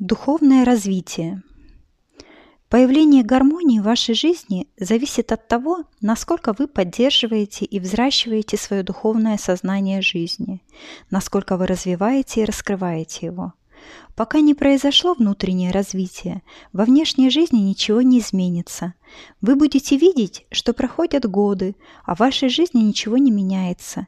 Духовное развитие. Появление гармонии в вашей жизни зависит от того, насколько вы поддерживаете и взращиваете свое духовное сознание жизни, насколько вы развиваете и раскрываете его. Пока не произошло внутреннее развитие, во внешней жизни ничего не изменится. Вы будете видеть, что проходят годы, а в вашей жизни ничего не меняется.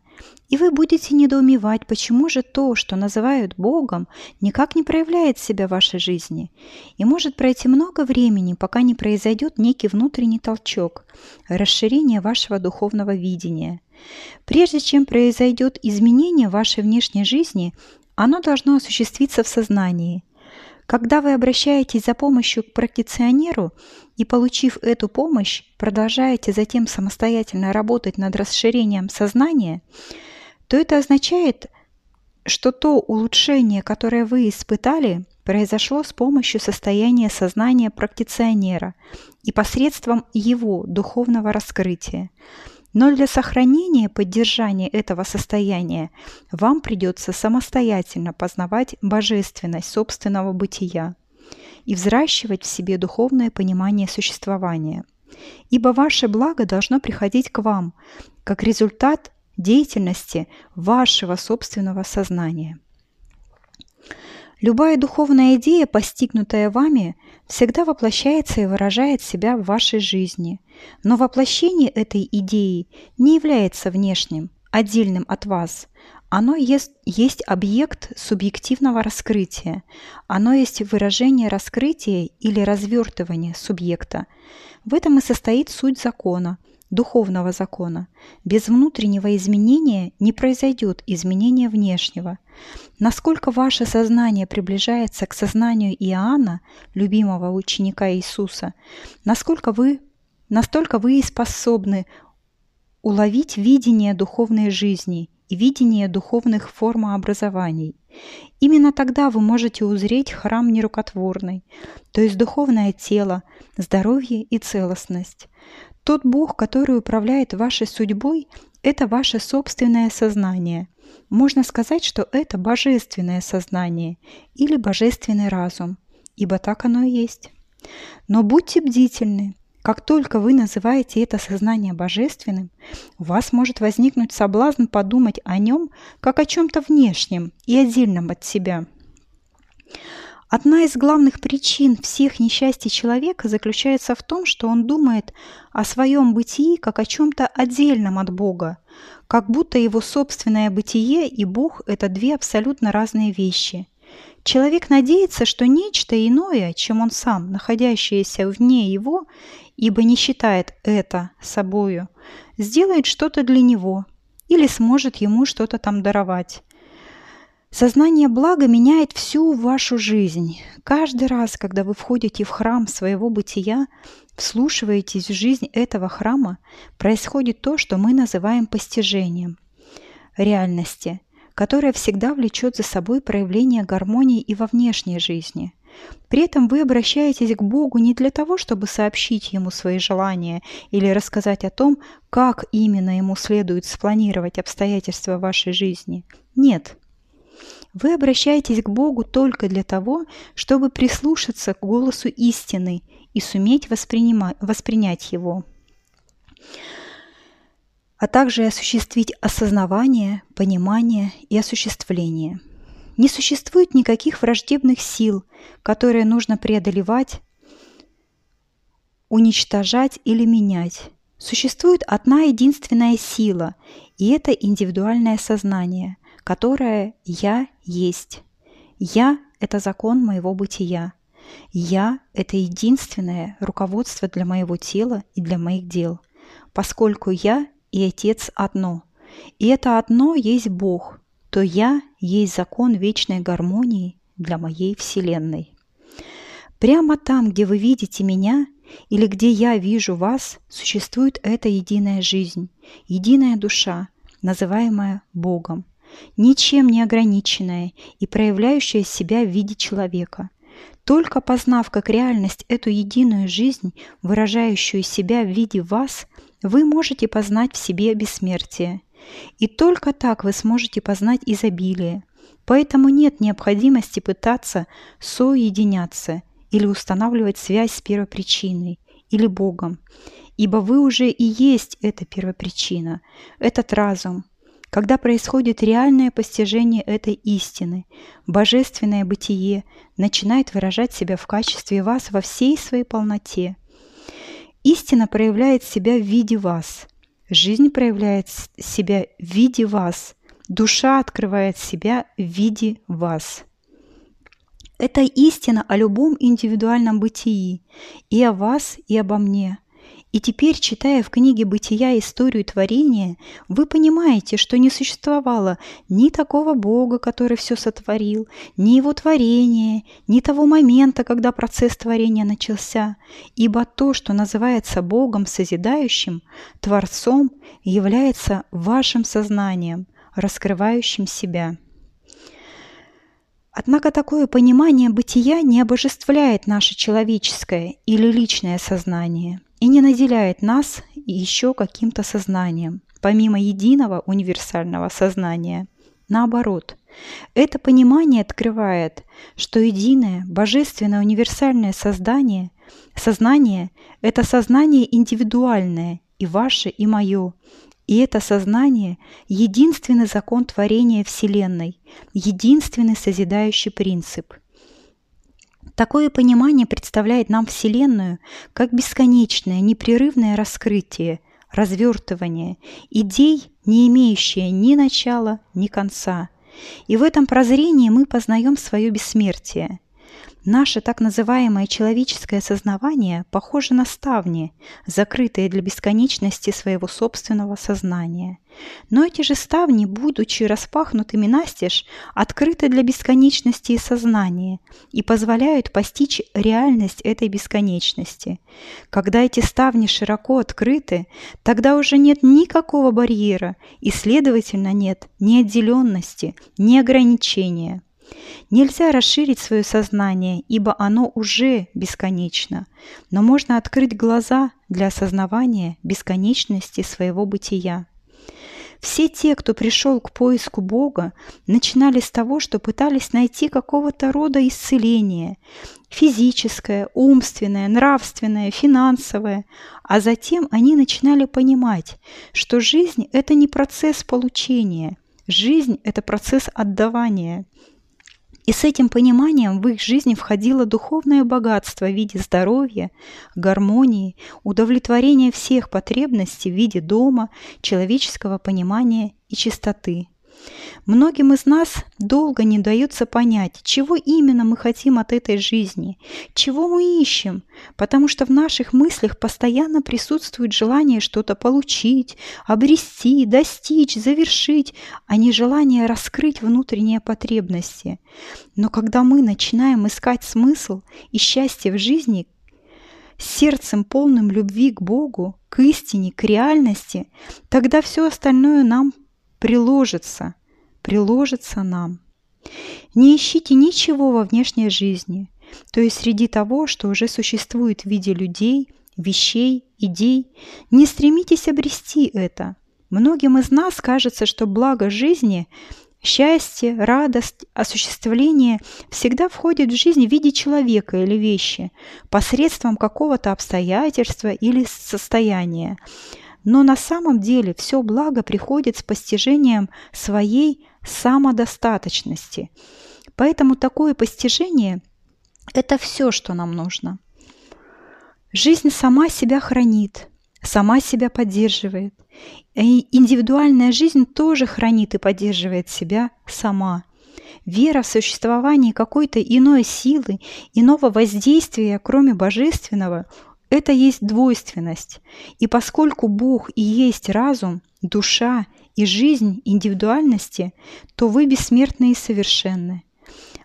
И вы будете недоумевать, почему же то, что называют Богом, никак не проявляет себя в вашей жизни. И может пройти много времени, пока не произойдет некий внутренний толчок, расширение вашего духовного видения. Прежде чем произойдет изменение вашей внешней жизни, оно должно осуществиться в сознании. Когда вы обращаетесь за помощью к практиционеру и, получив эту помощь, продолжаете затем самостоятельно работать над расширением сознания, то это означает, что то улучшение, которое вы испытали, произошло с помощью состояния сознания практиционера и посредством его духовного раскрытия. Но для сохранения и поддержания этого состояния вам придется самостоятельно познавать божественность собственного бытия и взращивать в себе духовное понимание существования. Ибо ваше благо должно приходить к вам, как результат деятельности вашего собственного сознания. Любая духовная идея, постигнутая вами, всегда воплощается и выражает себя в вашей жизни. Но воплощение этой идеи не является внешним, отдельным от вас. Оно есть, есть объект субъективного раскрытия. Оно есть выражение раскрытия или развертывания субъекта. В этом и состоит суть закона – духовного закона. Без внутреннего изменения не произойдет изменения внешнего. Насколько ваше сознание приближается к сознанию Иоанна, любимого ученика Иисуса, насколько вы, настолько вы и способны уловить видение духовной жизни и видение духовных формообразований. Именно тогда вы можете узреть храм нерукотворный, то есть духовное тело, здоровье и целостность. Тот Бог, который управляет вашей судьбой, это ваше собственное сознание. Можно сказать, что это божественное сознание или божественный разум, ибо так оно и есть. Но будьте бдительны. Как только вы называете это сознание божественным, у вас может возникнуть соблазн подумать о нем как о чем-то внешнем и отдельном от себя – Одна из главных причин всех несчастий человека заключается в том, что он думает о своем бытии как о чем-то отдельном от Бога, как будто его собственное бытие и Бог – это две абсолютно разные вещи. Человек надеется, что нечто иное, чем он сам, находящееся вне его, ибо не считает это собою, сделает что-то для него или сможет ему что-то там даровать. Сознание блага меняет всю вашу жизнь. Каждый раз, когда вы входите в храм своего бытия, вслушиваетесь в жизнь этого храма, происходит то, что мы называем постижением реальности, которая всегда влечет за собой проявление гармонии и во внешней жизни. При этом вы обращаетесь к Богу не для того, чтобы сообщить Ему свои желания или рассказать о том, как именно Ему следует спланировать обстоятельства вашей жизни. Нет – вы обращаетесь к Богу только для того, чтобы прислушаться к голосу истины и суметь воспринять его, а также осуществить осознавание, понимание и осуществление. Не существует никаких враждебных сил, которые нужно преодолевать, уничтожать или менять. Существует одна единственная сила, и это индивидуальное сознание – которое «я есть». «Я» — это закон моего бытия. «Я» — это единственное руководство для моего тела и для моих дел, поскольку «я» и Отец одно. И это одно есть Бог, то «я» есть закон вечной гармонии для моей Вселенной. Прямо там, где вы видите меня, или где я вижу вас, существует эта единая жизнь, единая душа, называемая Богом ничем не ограниченное и проявляющее себя в виде человека. Только познав как реальность эту единую жизнь, выражающую себя в виде вас, вы можете познать в себе бессмертие. И только так вы сможете познать изобилие, Поэтому нет необходимости пытаться соединяться или устанавливать связь с первопричиной или Богом, ибо вы уже и есть эта первопричина, этот разум. Когда происходит реальное постижение этой истины, божественное бытие начинает выражать себя в качестве вас во всей своей полноте. Истина проявляет себя в виде вас, жизнь проявляет себя в виде вас, душа открывает себя в виде вас. Это истина о любом индивидуальном бытии, и о вас, и обо мне. И теперь, читая в книге «Бытия» историю творения, вы понимаете, что не существовало ни такого Бога, который все сотворил, ни его творения, ни того момента, когда процесс творения начался, ибо то, что называется Богом созидающим, Творцом, является вашим сознанием, раскрывающим себя. Однако такое понимание бытия не обожествляет наше человеческое или личное сознание и не наделяет нас еще каким-то сознанием, помимо единого универсального сознания. Наоборот, это понимание открывает, что единое, божественное универсальное создание, сознание – это сознание индивидуальное, и ваше, и мое, и это сознание – единственный закон творения Вселенной, единственный созидающий принцип. Такое понимание представляет нам Вселенную как бесконечное, непрерывное раскрытие, развертывание идей, не имеющее ни начала, ни конца. И в этом прозрении мы познаем свое бессмертие – Наше так называемое человеческое сознавание похоже на ставни, закрытые для бесконечности своего собственного сознания. Но эти же ставни, будучи распахнутыми настежь, открыты для бесконечности и сознания и позволяют постичь реальность этой бесконечности. Когда эти ставни широко открыты, тогда уже нет никакого барьера и, следовательно, нет ни отделенности, ни ограничения. Нельзя расширить свое сознание, ибо оно уже бесконечно, но можно открыть глаза для осознавания бесконечности своего бытия. Все те, кто пришел к поиску Бога, начинали с того, что пытались найти какого-то рода исцеление – физическое, умственное, нравственное, финансовое, а затем они начинали понимать, что жизнь – это не процесс получения, жизнь – это процесс отдавания – и с этим пониманием в их жизни входило духовное богатство в виде здоровья, гармонии, удовлетворения всех потребностей в виде дома, человеческого понимания и чистоты. Многим из нас долго не дается понять, чего именно мы хотим от этой жизни, чего мы ищем, потому что в наших мыслях постоянно присутствует желание что-то получить, обрести, достичь, завершить, а не желание раскрыть внутренние потребности. Но когда мы начинаем искать смысл и счастье в жизни, сердцем полным любви к Богу, к истине, к реальности, тогда все остальное нам приложится, приложится нам. Не ищите ничего во внешней жизни, то есть среди того, что уже существует в виде людей, вещей, идей. Не стремитесь обрести это. Многим из нас кажется, что благо жизни Счастье, радость, осуществление всегда входит в жизнь в виде человека или вещи, посредством какого-то обстоятельства или состояния. Но на самом деле все благо приходит с постижением своей самодостаточности. Поэтому такое постижение – это все, что нам нужно. Жизнь сама себя хранит, сама себя поддерживает. И индивидуальная жизнь тоже хранит и поддерживает себя сама. Вера в существование какой-то иной силы, иного воздействия, кроме божественного, это есть двойственность. И поскольку Бог и есть разум, душа и жизнь индивидуальности, то вы бессмертны и совершенны.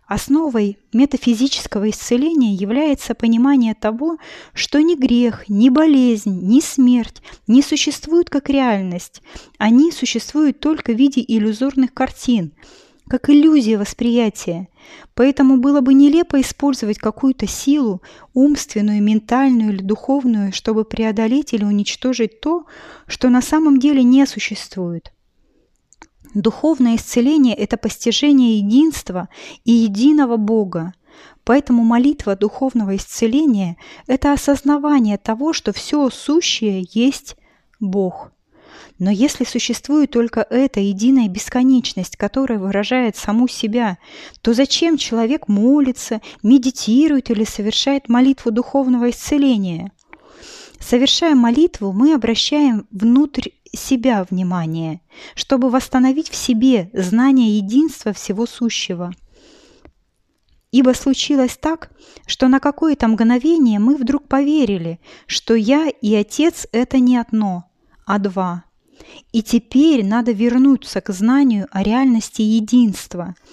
Основой метафизического исцеления является понимание того, что ни грех, ни болезнь, ни смерть не существуют как реальность. Они существуют только в виде иллюзорных картин – как иллюзия восприятия. Поэтому было бы нелепо использовать какую-то силу, умственную, ментальную или духовную, чтобы преодолеть или уничтожить то, что на самом деле не существует. Духовное исцеление – это постижение единства и единого Бога. Поэтому молитва духовного исцеления – это осознавание того, что все сущее есть Бог. Но если существует только эта единая бесконечность, которая выражает саму себя, то зачем человек молится, медитирует или совершает молитву духовного исцеления? Совершая молитву, мы обращаем внутрь себя внимание, чтобы восстановить в себе знание единства всего сущего. Ибо случилось так, что на какое-то мгновение мы вдруг поверили, что я и Отец – это не одно, а два. И теперь надо вернуться к знанию о реальности единства –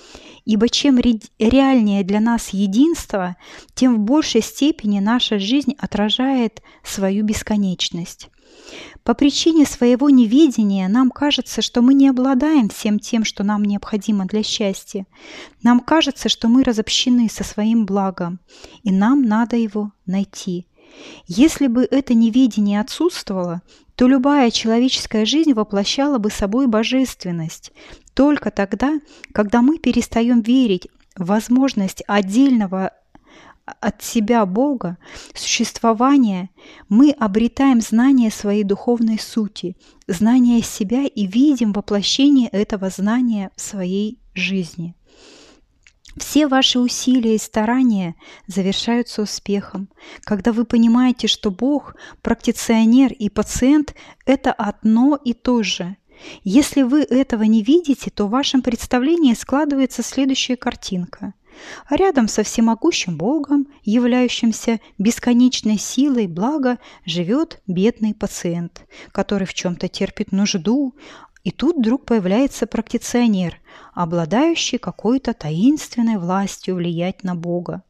ибо чем реальнее для нас единство, тем в большей степени наша жизнь отражает свою бесконечность. По причине своего неведения нам кажется, что мы не обладаем всем тем, что нам необходимо для счастья. Нам кажется, что мы разобщены со своим благом, и нам надо его найти. Если бы это неведение отсутствовало, то любая человеческая жизнь воплощала бы собой божественность, только тогда, когда мы перестаем верить в возможность отдельного от себя Бога, существования, мы обретаем знание своей духовной сути, знание себя и видим воплощение этого знания в своей жизни. Все ваши усилия и старания завершаются успехом, когда вы понимаете, что Бог, практиционер и пациент – это одно и то же – если вы этого не видите, то в вашем представлении складывается следующая картинка. Рядом со всемогущим Богом, являющимся бесконечной силой блага, живет бедный пациент, который в чем-то терпит нужду, и тут вдруг появляется практиционер, обладающий какой-то таинственной властью влиять на Бога.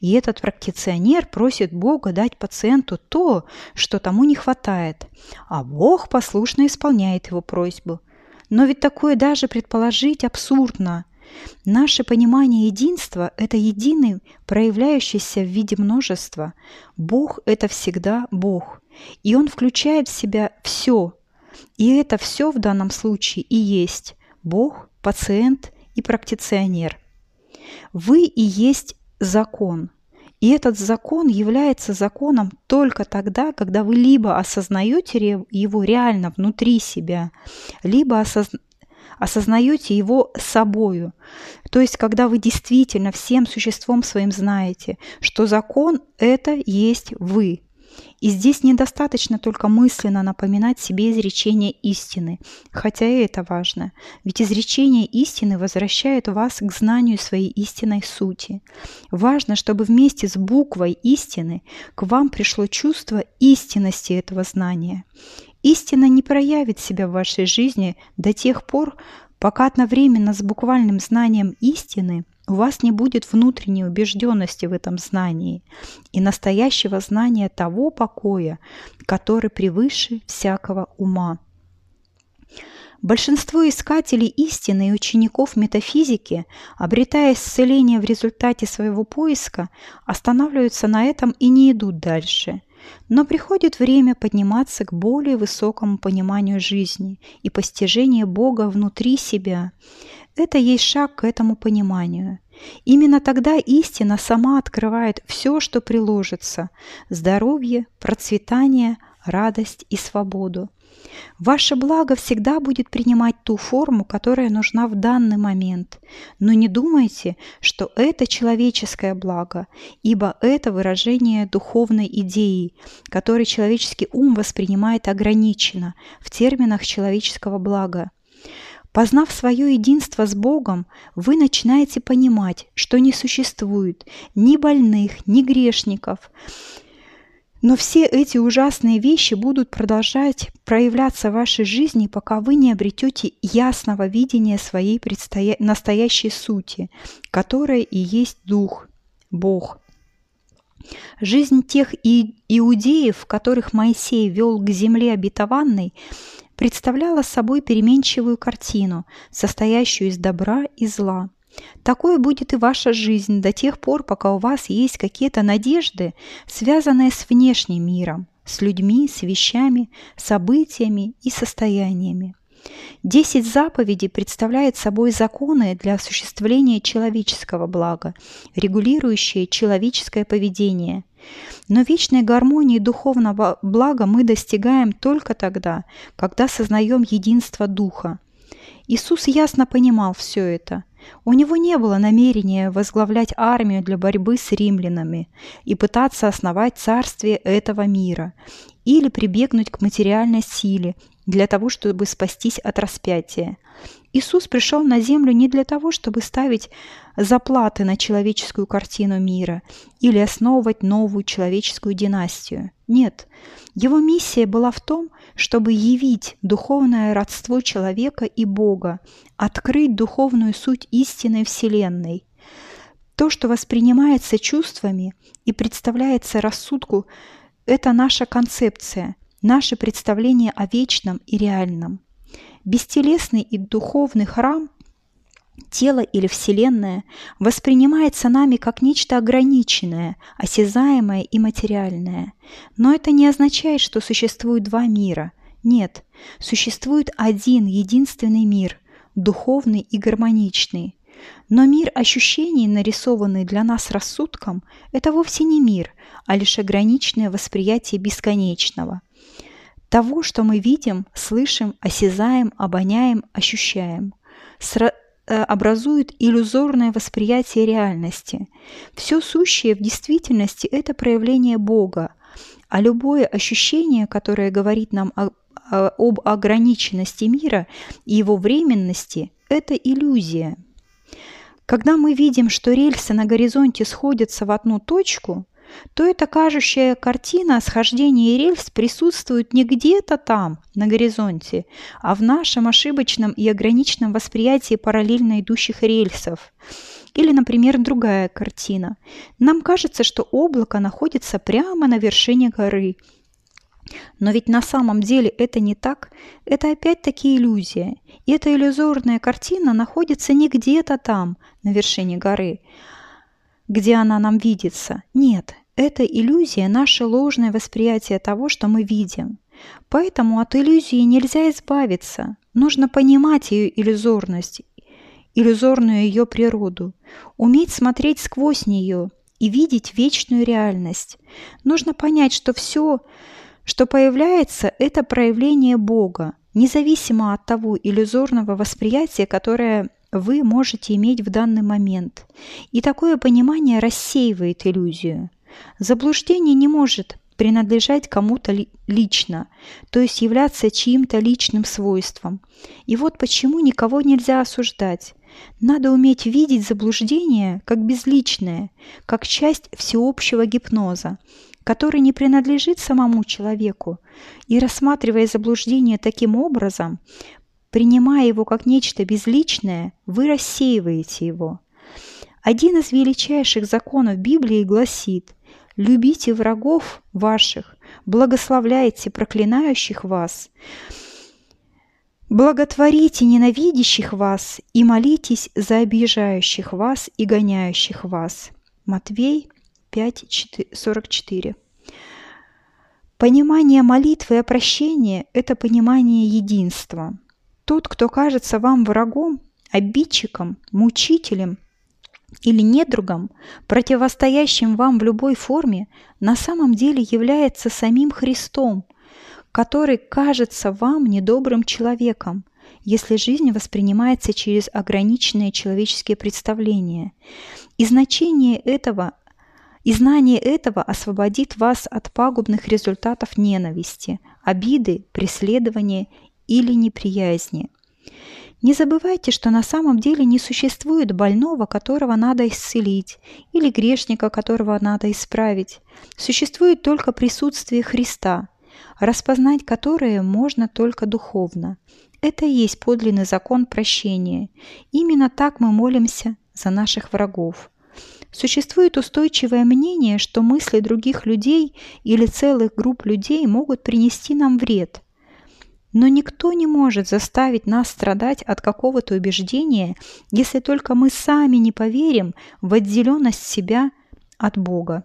И этот практиционер просит Бога дать пациенту то, что тому не хватает, а Бог послушно исполняет его просьбу. Но ведь такое даже предположить абсурдно. Наше понимание единства – это единый, проявляющийся в виде множества. Бог – это всегда Бог, и Он включает в себя все. И это все в данном случае и есть Бог, пациент и практиционер. Вы и есть закон. И этот закон является законом только тогда, когда вы либо осознаете его реально внутри себя, либо осоз... осознаете его собою. То есть, когда вы действительно всем существом своим знаете, что закон – это есть вы – и здесь недостаточно только мысленно напоминать себе изречение истины, хотя и это важно, ведь изречение истины возвращает вас к знанию своей истинной сути. Важно, чтобы вместе с буквой истины к вам пришло чувство истинности этого знания. Истина не проявит себя в вашей жизни до тех пор, пока одновременно с буквальным знанием истины – у вас не будет внутренней убежденности в этом знании и настоящего знания того покоя, который превыше всякого ума. Большинство искателей истины и учеников метафизики, обретая исцеление в результате своего поиска, останавливаются на этом и не идут дальше. Но приходит время подниматься к более высокому пониманию жизни и постижению Бога внутри себя. Это есть шаг к этому пониманию. Именно тогда истина сама открывает все, что приложится – здоровье, процветание, радость и свободу. Ваше благо всегда будет принимать ту форму, которая нужна в данный момент. Но не думайте, что это человеческое благо, ибо это выражение духовной идеи, которую человеческий ум воспринимает ограниченно в терминах человеческого блага. Познав свое единство с Богом, вы начинаете понимать, что не существует ни больных, ни грешников. Но все эти ужасные вещи будут продолжать проявляться в вашей жизни, пока вы не обретете ясного видения своей предстоя... настоящей сути, которая и есть Дух, Бог. Жизнь тех и... иудеев, которых Моисей вел к земле обетованной, представляла собой переменчивую картину, состоящую из добра и зла. Такое будет и ваша жизнь до тех пор, пока у вас есть какие-то надежды, связанные с внешним миром, с людьми, с вещами, событиями и состояниями. Десять заповедей представляют собой законы для осуществления человеческого блага, регулирующие человеческое поведение. Но вечной гармонии духовного блага мы достигаем только тогда, когда сознаем единство Духа. Иисус ясно понимал все это. У него не было намерения возглавлять армию для борьбы с римлянами и пытаться основать царствие этого мира или прибегнуть к материальной силе для того, чтобы спастись от распятия. Иисус пришел на землю не для того, чтобы ставить заплаты на человеческую картину мира или основывать новую человеческую династию. Нет, его миссия была в том, чтобы явить духовное родство человека и Бога, открыть духовную суть истинной Вселенной. То, что воспринимается чувствами и представляется рассудку, это наша концепция – наше представление о вечном и реальном. Бестелесный и духовный храм, тело или Вселенная, воспринимается нами как нечто ограниченное, осязаемое и материальное. Но это не означает, что существует два мира. Нет, существует один, единственный мир, духовный и гармоничный. Но мир ощущений, нарисованный для нас рассудком, это вовсе не мир, а лишь ограниченное восприятие бесконечного – того, что мы видим, слышим, осязаем, обоняем, ощущаем, э, образует иллюзорное восприятие реальности. Все сущее в действительности – это проявление Бога, а любое ощущение, которое говорит нам о, об ограниченности мира и его временности – это иллюзия. Когда мы видим, что рельсы на горизонте сходятся в одну точку – то эта кажущая картина схождения рельс присутствует не где-то там, на горизонте, а в нашем ошибочном и ограниченном восприятии параллельно идущих рельсов. Или, например, другая картина. Нам кажется, что облако находится прямо на вершине горы. Но ведь на самом деле это не так. Это опять-таки иллюзия. И эта иллюзорная картина находится не где-то там, на вершине горы, где она нам видится. Нет, это иллюзия – наше ложное восприятие того, что мы видим. Поэтому от иллюзии нельзя избавиться. Нужно понимать ее иллюзорность, иллюзорную ее природу, уметь смотреть сквозь нее и видеть вечную реальность. Нужно понять, что все, что появляется, это проявление Бога, независимо от того иллюзорного восприятия, которое вы можете иметь в данный момент. И такое понимание рассеивает иллюзию. Заблуждение не может принадлежать кому-то лично, то есть являться чьим-то личным свойством. И вот почему никого нельзя осуждать. Надо уметь видеть заблуждение как безличное, как часть всеобщего гипноза, который не принадлежит самому человеку. И рассматривая заблуждение таким образом, Принимая его как нечто безличное, вы рассеиваете его. Один из величайших законов Библии гласит «Любите врагов ваших, благословляйте проклинающих вас, благотворите ненавидящих вас и молитесь за обижающих вас и гоняющих вас». Матвей 5:44. Понимание молитвы о прощении – это понимание единства – тот, кто кажется вам врагом, обидчиком, мучителем или недругом, противостоящим вам в любой форме, на самом деле является самим Христом, который кажется вам недобрым человеком, если жизнь воспринимается через ограниченные человеческие представления. И значение этого и знание этого освободит вас от пагубных результатов ненависти, обиды, преследования или неприязни. Не забывайте, что на самом деле не существует больного, которого надо исцелить, или грешника, которого надо исправить. Существует только присутствие Христа, распознать которое можно только духовно. Это и есть подлинный закон прощения. Именно так мы молимся за наших врагов. Существует устойчивое мнение, что мысли других людей или целых групп людей могут принести нам вред – но никто не может заставить нас страдать от какого-то убеждения, если только мы сами не поверим в отделенность себя от Бога.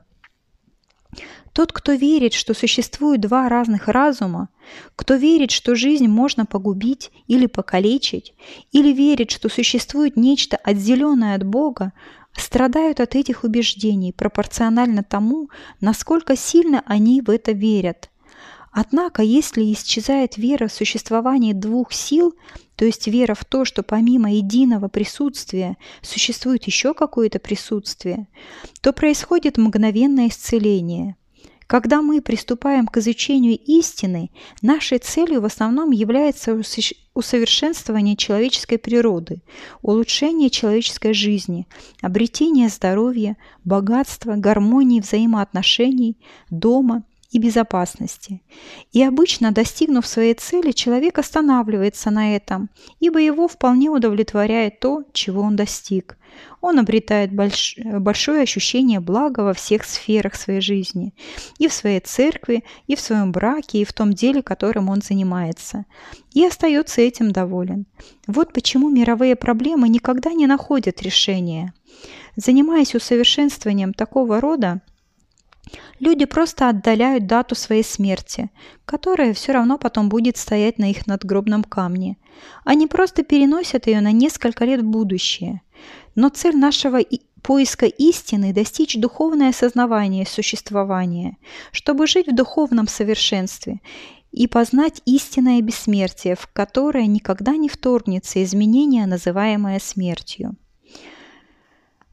Тот, кто верит, что существуют два разных разума, кто верит, что жизнь можно погубить или покалечить, или верит, что существует нечто отделенное от Бога, страдают от этих убеждений пропорционально тому, насколько сильно они в это верят. Однако, если исчезает вера в существование двух сил, то есть вера в то, что помимо единого присутствия существует еще какое-то присутствие, то происходит мгновенное исцеление – когда мы приступаем к изучению истины, нашей целью в основном является усовершенствование человеческой природы, улучшение человеческой жизни, обретение здоровья, богатства, гармонии взаимоотношений, дома и безопасности. И обычно, достигнув своей цели, человек останавливается на этом, ибо его вполне удовлетворяет то, чего он достиг. Он обретает больш... большое ощущение блага во всех сферах своей жизни, и в своей церкви, и в своем браке, и в том деле, которым он занимается, и остается этим доволен. Вот почему мировые проблемы никогда не находят решения. Занимаясь усовершенствованием такого рода, Люди просто отдаляют дату своей смерти, которая все равно потом будет стоять на их надгробном камне. Они просто переносят ее на несколько лет в будущее. Но цель нашего поиска истины – достичь духовное осознавание существования, чтобы жить в духовном совершенстве и познать истинное бессмертие, в которое никогда не вторгнется изменение, называемое смертью.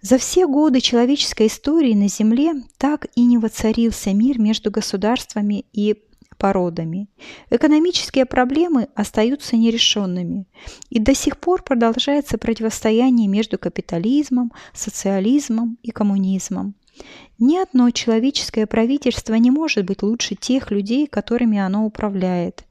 За все годы человеческой истории на Земле так и не воцарился мир между государствами и породами. Экономические проблемы остаются нерешенными, и до сих пор продолжается противостояние между капитализмом, социализмом и коммунизмом. Ни одно человеческое правительство не может быть лучше тех людей, которыми оно управляет,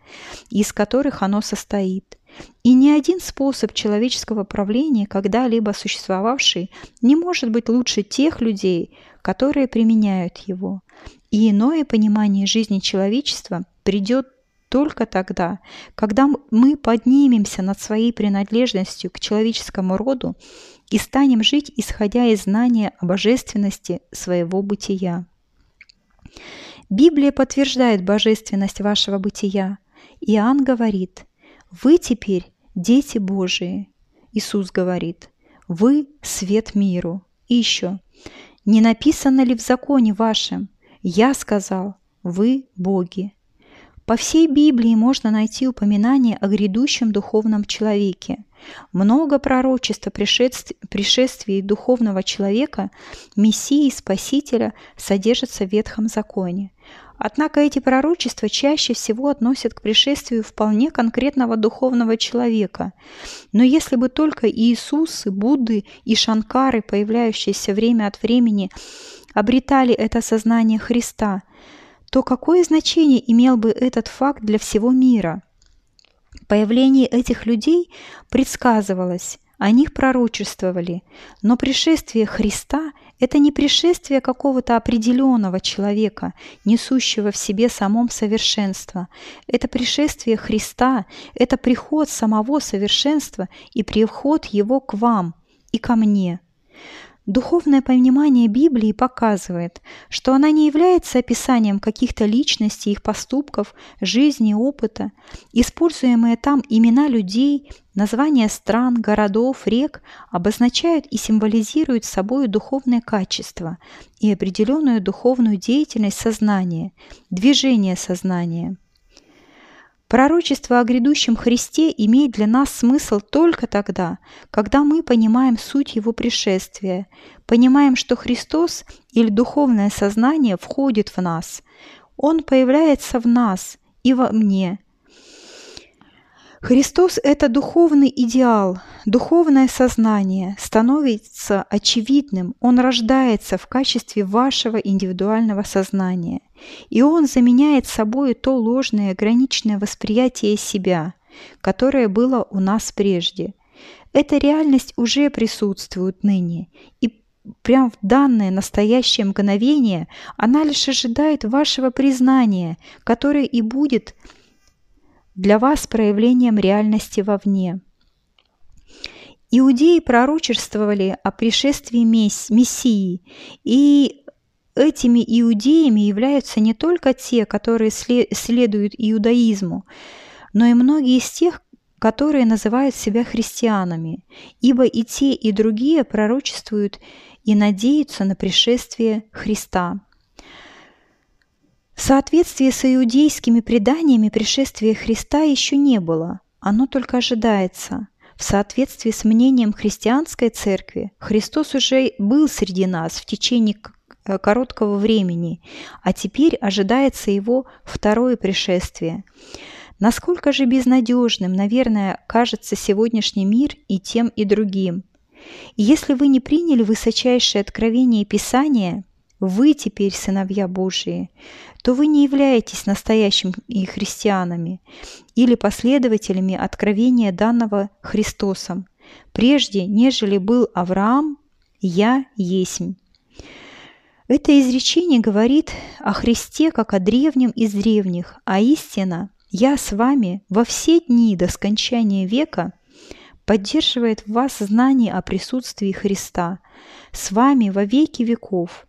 из которых оно состоит. И ни один способ человеческого правления, когда-либо существовавший, не может быть лучше тех людей, которые применяют его. И иное понимание жизни человечества придет только тогда, когда мы поднимемся над своей принадлежностью к человеческому роду и станем жить, исходя из знания о божественности своего бытия. Библия подтверждает божественность вашего бытия. Иоанн говорит, «Вы теперь дети Божии». Иисус говорит, «Вы – свет миру». И еще, «Не написано ли в законе вашем? Я сказал, вы – боги». По всей Библии можно найти упоминание о грядущем духовном человеке. Много пророчеств о пришествии духовного человека, Мессии, Спасителя содержится в Ветхом Законе. Однако эти пророчества чаще всего относят к пришествию вполне конкретного духовного человека. Но если бы только Иисусы, Будды и Шанкары, появляющиеся время от времени, обретали это сознание Христа, то какое значение имел бы этот факт для всего мира? Появление этих людей предсказывалось, о них пророчествовали, но пришествие Христа – это не пришествие какого-то определенного человека, несущего в себе самом совершенство. Это пришествие Христа, это приход самого совершенства и приход Его к вам и ко мне – Духовное понимание Библии показывает, что она не является описанием каких-то личностей, их поступков, жизни, опыта. Используемые там имена людей, названия стран, городов, рек обозначают и символизируют собой духовное качество и определенную духовную деятельность сознания, движение сознания – Пророчество о грядущем Христе имеет для нас смысл только тогда, когда мы понимаем суть Его пришествия, понимаем, что Христос или духовное сознание входит в нас. Он появляется в нас и во мне, Христос – это духовный идеал, духовное сознание становится очевидным, он рождается в качестве вашего индивидуального сознания, и он заменяет собой то ложное ограниченное восприятие себя, которое было у нас прежде. Эта реальность уже присутствует ныне, и прямо в данное настоящее мгновение она лишь ожидает вашего признания, которое и будет – для вас проявлением реальности вовне. Иудеи пророчествовали о пришествии Мессии и этими иудеями являются не только те, которые следуют иудаизму, но и многие из тех, которые называют себя христианами, ибо и те, и другие пророчествуют и надеются на пришествие Христа. В с иудейскими преданиями пришествия Христа еще не было, оно только ожидается. В соответствии с мнением христианской церкви, Христос уже был среди нас в течение э, короткого времени, а теперь ожидается его второе пришествие. Насколько же безнадежным, наверное, кажется сегодняшний мир и тем, и другим. Если вы не приняли высочайшее откровение Писания, вы теперь сыновья Божии, то вы не являетесь настоящими христианами или последователями откровения данного Христосом, прежде нежели был Авраам, я есмь. Это изречение говорит о Христе как о древнем из древних, а истина «Я с вами во все дни до скончания века» поддерживает в вас знание о присутствии Христа, с вами во веки веков –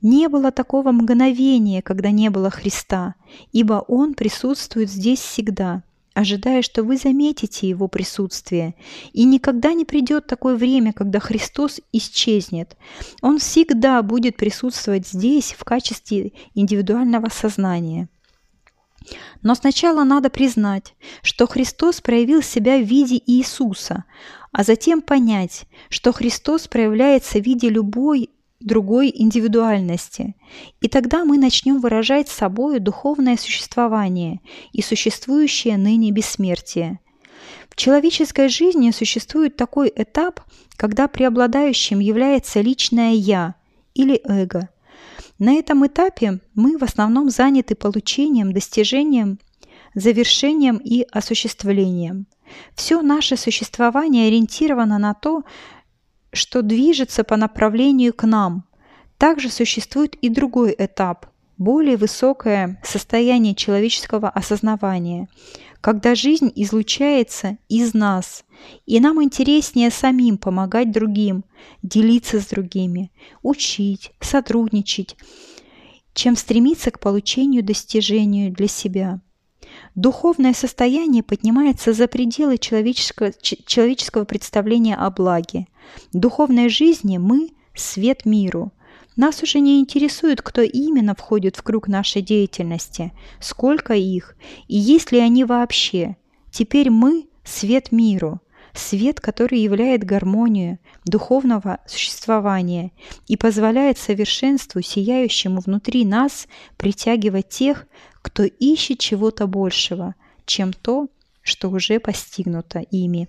не было такого мгновения, когда не было Христа, ибо Он присутствует здесь всегда, ожидая, что вы заметите Его присутствие. И никогда не придет такое время, когда Христос исчезнет. Он всегда будет присутствовать здесь в качестве индивидуального сознания. Но сначала надо признать, что Христос проявил себя в виде Иисуса, а затем понять, что Христос проявляется в виде любой другой индивидуальности. И тогда мы начнем выражать собой духовное существование и существующее ныне бессмертие. В человеческой жизни существует такой этап, когда преобладающим является личное «я» или эго. На этом этапе мы в основном заняты получением, достижением, завершением и осуществлением. Все наше существование ориентировано на то, что движется по направлению к нам. Также существует и другой этап, более высокое состояние человеческого осознавания, когда жизнь излучается из нас, и нам интереснее самим помогать другим, делиться с другими, учить, сотрудничать, чем стремиться к получению достижению для себя. Духовное состояние поднимается за пределы человеческого, человеческого представления о благе. Духовной жизни мы – свет миру. Нас уже не интересует, кто именно входит в круг нашей деятельности, сколько их и есть ли они вообще. Теперь мы – свет миру, свет, который являет гармонию духовного существования и позволяет совершенству, сияющему внутри нас, притягивать тех, кто ищет чего-то большего, чем то, что уже постигнуто ими.